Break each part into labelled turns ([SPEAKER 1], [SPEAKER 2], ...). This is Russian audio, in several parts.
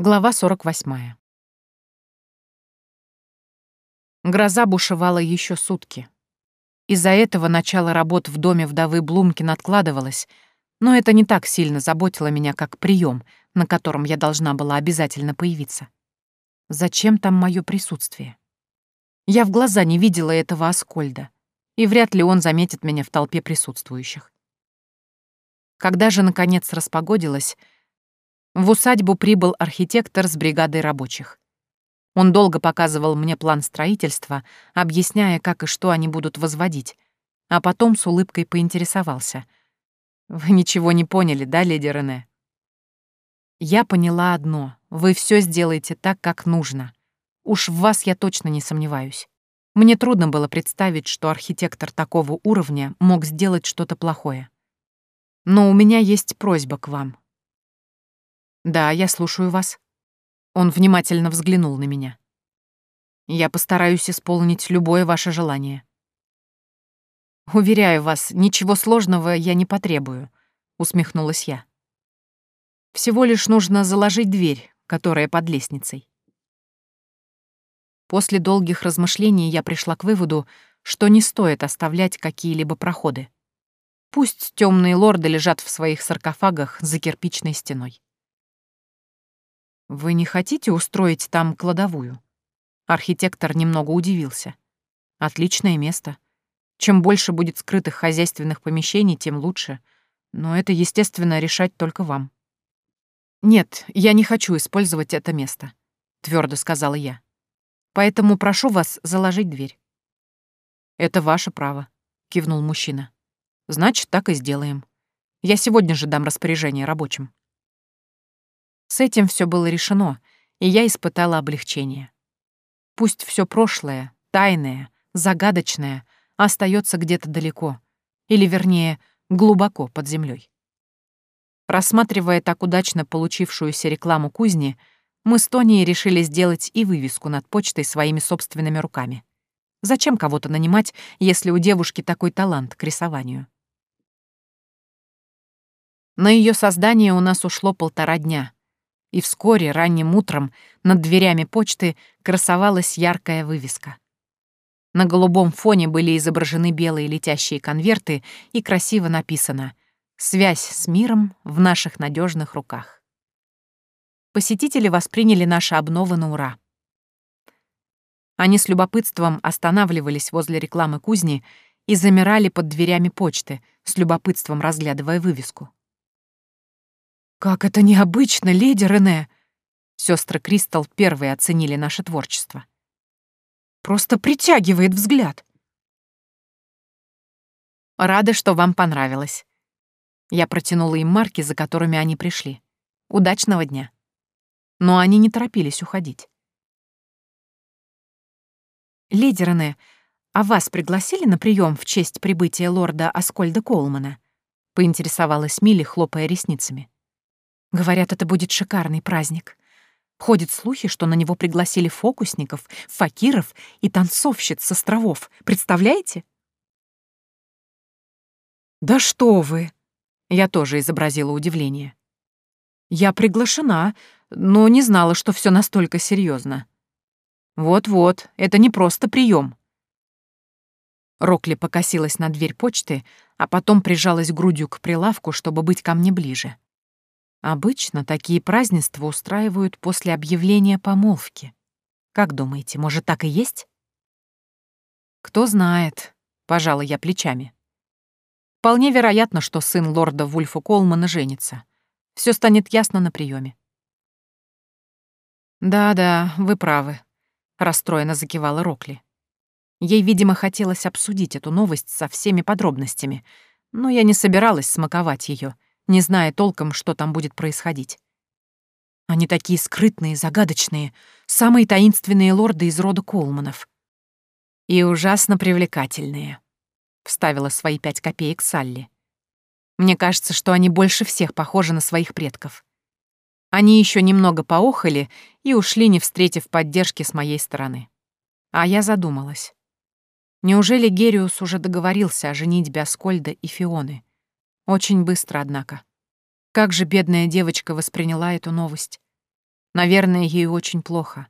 [SPEAKER 1] Глава 48. Гроза бушевала еще сутки. Из-за этого начало работ в доме вдовы Блумкин откладывалось, но это не так сильно заботило меня, как прием, на котором я должна была обязательно появиться. Зачем там мое присутствие? Я в глаза не видела этого Аскольда, и вряд ли он заметит меня в толпе присутствующих. Когда же, наконец, распогодилось, в усадьбу прибыл архитектор с бригадой рабочих. Он долго показывал мне план строительства, объясняя, как и что они будут возводить, а потом с улыбкой поинтересовался. «Вы ничего не поняли, да, леди Рене?» «Я поняла одно. Вы все сделаете так, как нужно. Уж в вас я точно не сомневаюсь. Мне трудно было представить, что архитектор такого уровня мог сделать что-то плохое. Но у меня есть просьба к вам, «Да, я слушаю вас». Он внимательно взглянул на меня. «Я постараюсь исполнить любое ваше желание». «Уверяю вас, ничего сложного я не потребую», — усмехнулась я. «Всего лишь нужно заложить дверь, которая под лестницей». После долгих размышлений я пришла к выводу, что не стоит оставлять какие-либо проходы. Пусть темные лорды лежат в своих саркофагах за кирпичной стеной. «Вы не хотите устроить там кладовую?» Архитектор немного удивился. «Отличное место. Чем больше будет скрытых хозяйственных помещений, тем лучше. Но это, естественно, решать только вам». «Нет, я не хочу использовать это место», — твердо сказала я. «Поэтому прошу вас заложить дверь». «Это ваше право», — кивнул мужчина. «Значит, так и сделаем. Я сегодня же дам распоряжение рабочим». С этим все было решено, и я испытала облегчение. Пусть все прошлое, тайное, загадочное остается где-то далеко, или, вернее, глубоко под землей. Рассматривая так удачно получившуюся рекламу кузни, мы с Тонией решили сделать и вывеску над почтой своими собственными руками. Зачем кого-то нанимать, если у девушки такой талант к рисованию? На ее создание у нас ушло полтора дня, и вскоре, ранним утром, над дверями почты красовалась яркая вывеска. На голубом фоне были изображены белые летящие конверты и красиво написано «Связь с миром в наших надежных руках». Посетители восприняли наши обновы на ура. Они с любопытством останавливались возле рекламы кузни и замирали под дверями почты, с любопытством разглядывая вывеску. «Как это необычно, леди Рене!» Сестры Кристал первые оценили наше творчество. «Просто притягивает взгляд!» «Рада, что вам понравилось». Я протянула им марки, за которыми они пришли. «Удачного дня». Но они не торопились уходить. «Леди Рене, а вас пригласили на прием в честь прибытия лорда Аскольда Колмана?» — поинтересовалась Милли, хлопая ресницами. Говорят, это будет шикарный праздник. Ходят слухи, что на него пригласили фокусников, факиров и танцовщиц с островов. Представляете? «Да что вы!» Я тоже изобразила удивление. «Я приглашена, но не знала, что все настолько серьезно. Вот-вот, это не просто прием. Рокли покосилась на дверь почты, а потом прижалась грудью к прилавку, чтобы быть ко мне ближе. Обычно такие празднества устраивают после объявления помолвки. Как думаете, может, так и есть? Кто знает, пожала я плечами. Вполне вероятно, что сын лорда Вульфа Колмана женится. Все станет ясно на приеме. Да-да, вы правы, расстроенно закивала Рокли. Ей, видимо, хотелось обсудить эту новость со всеми подробностями, но я не собиралась смаковать ее не зная толком, что там будет происходить. Они такие скрытные, загадочные, самые таинственные лорды из рода Колманов. И ужасно привлекательные, — вставила свои пять копеек Салли. Мне кажется, что они больше всех похожи на своих предков. Они еще немного поохали и ушли, не встретив поддержки с моей стороны. А я задумалась. Неужели Гериус уже договорился о женитьбе Аскольда и Фионы? Очень быстро, однако. Как же бедная девочка восприняла эту новость? Наверное, ей очень плохо.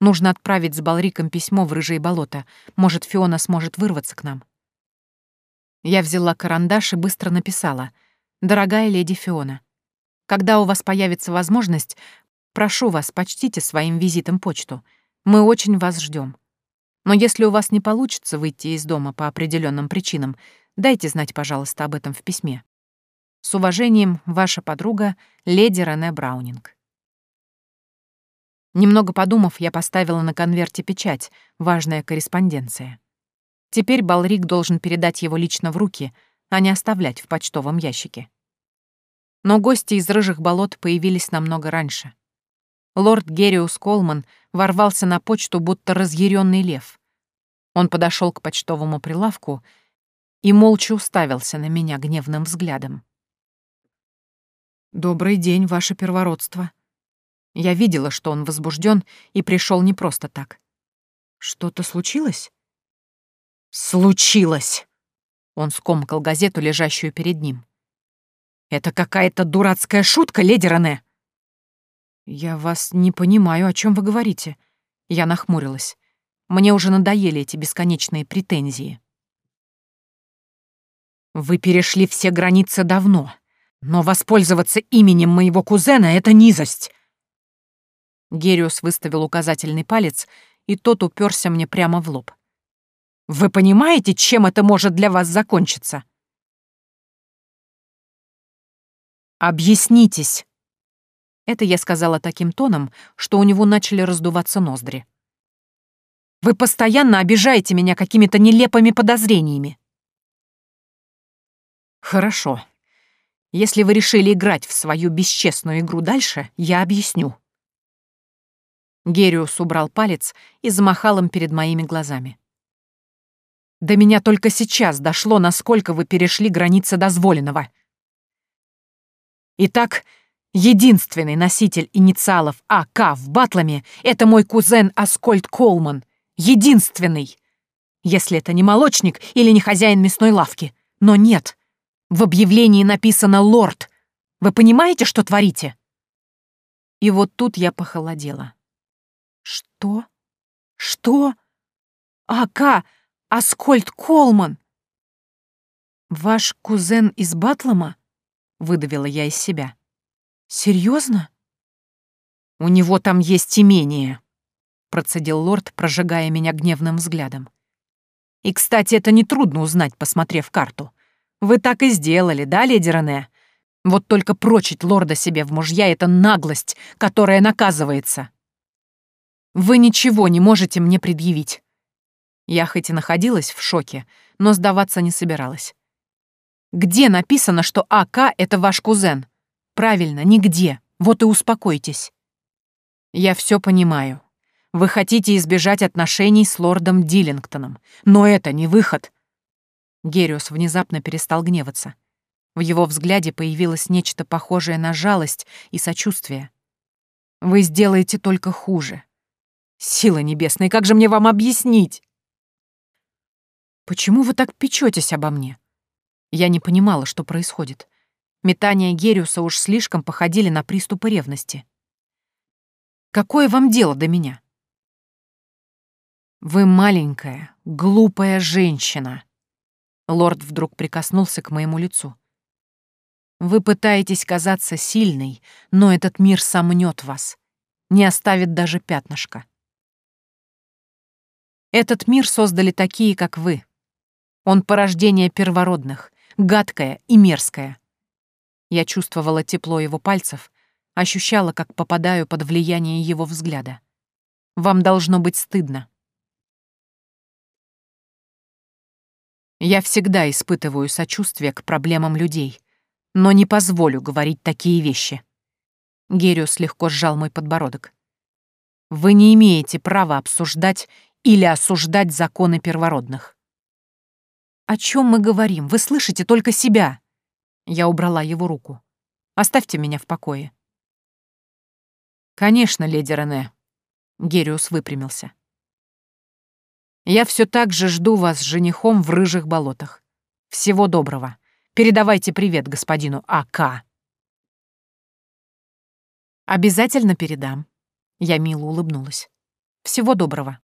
[SPEAKER 1] Нужно отправить с Балриком письмо в Рыжие болота. Может, Фиона сможет вырваться к нам. Я взяла карандаш и быстро написала. «Дорогая леди Фиона, когда у вас появится возможность, прошу вас, почтите своим визитом почту. Мы очень вас ждем. Но если у вас не получится выйти из дома по определенным причинам, дайте знать, пожалуйста, об этом в письме. С уважением, ваша подруга, леди Рене Браунинг. Немного подумав, я поставила на конверте печать, важная корреспонденция. Теперь Балрик должен передать его лично в руки, а не оставлять в почтовом ящике. Но гости из рыжих болот появились намного раньше. Лорд Гериус Колман ворвался на почту, будто разъяренный лев. Он подошел к почтовому прилавку и молча уставился на меня гневным взглядом. «Добрый день, ваше первородство». Я видела, что он возбужден и пришел не просто так. «Что-то случилось?» «Случилось!» Он скомкал газету, лежащую перед ним. «Это какая-то дурацкая шутка, леди Рене!» «Я вас не понимаю, о чем вы говорите». Я нахмурилась. Мне уже надоели эти бесконечные претензии. «Вы перешли все границы давно», но воспользоваться именем моего кузена — это низость. Гериус выставил указательный палец, и тот уперся мне прямо в лоб. Вы понимаете, чем это может для вас закончиться? Объяснитесь. Это я сказала таким тоном, что у него начали раздуваться ноздри. Вы постоянно обижаете меня какими-то нелепыми подозрениями. Хорошо, если вы решили играть в свою бесчестную игру дальше, я объясню». Гериус убрал палец и замахал им перед моими глазами. «До меня только сейчас дошло, насколько вы перешли границы дозволенного. Итак, единственный носитель инициалов АК в Батламе — это мой кузен Аскольд Колман. Единственный. Если это не молочник или не хозяин мясной лавки. Но нет, в объявлении написано «Лорд». Вы понимаете, что творите?» И вот тут я похолодела. «Что? Что? Ака, Аскольд Колман!» «Ваш кузен из Батлома?» — выдавила я из себя. «Серьезно?» «У него там есть имение», — процедил лорд, прожигая меня гневным взглядом. «И, кстати, это нетрудно узнать, посмотрев карту. Вы так и сделали, да, леди Рене? Вот только прочить лорда себе в мужья — это наглость, которая наказывается. Вы ничего не можете мне предъявить. Я хоть и находилась в шоке, но сдаваться не собиралась. Где написано, что АК — это ваш кузен? Правильно, нигде. Вот и успокойтесь. Я все понимаю. Вы хотите избежать отношений с лордом Диллингтоном, но это не выход. Гериус внезапно перестал гневаться. В его взгляде появилось нечто похожее на жалость и сочувствие. «Вы сделаете только хуже. Сила небесная, как же мне вам объяснить?» «Почему вы так печетесь обо мне?» Я не понимала, что происходит. Метания Гериуса уж слишком походили на приступы ревности. «Какое вам дело до меня?» «Вы маленькая, глупая женщина», Лорд вдруг прикоснулся к моему лицу. «Вы пытаетесь казаться сильной, но этот мир сомнет вас, не оставит даже пятнышка. Этот мир создали такие, как вы. Он порождение первородных, гадкое и мерзкое. Я чувствовала тепло его пальцев, ощущала, как попадаю под влияние его взгляда. Вам должно быть стыдно. Я всегда испытываю сочувствие к проблемам людей, но не позволю говорить такие вещи. Гериус легко сжал мой подбородок. Вы не имеете права обсуждать или осуждать законы первородных. О чем мы говорим? Вы слышите только себя. Я убрала его руку. Оставьте меня в покое. Конечно, леди Рене. Гериус выпрямился. Я все так же жду вас с женихом в рыжих болотах. Всего доброго. Передавайте привет господину А.К. Обязательно передам. Я мило улыбнулась. «Всего доброго».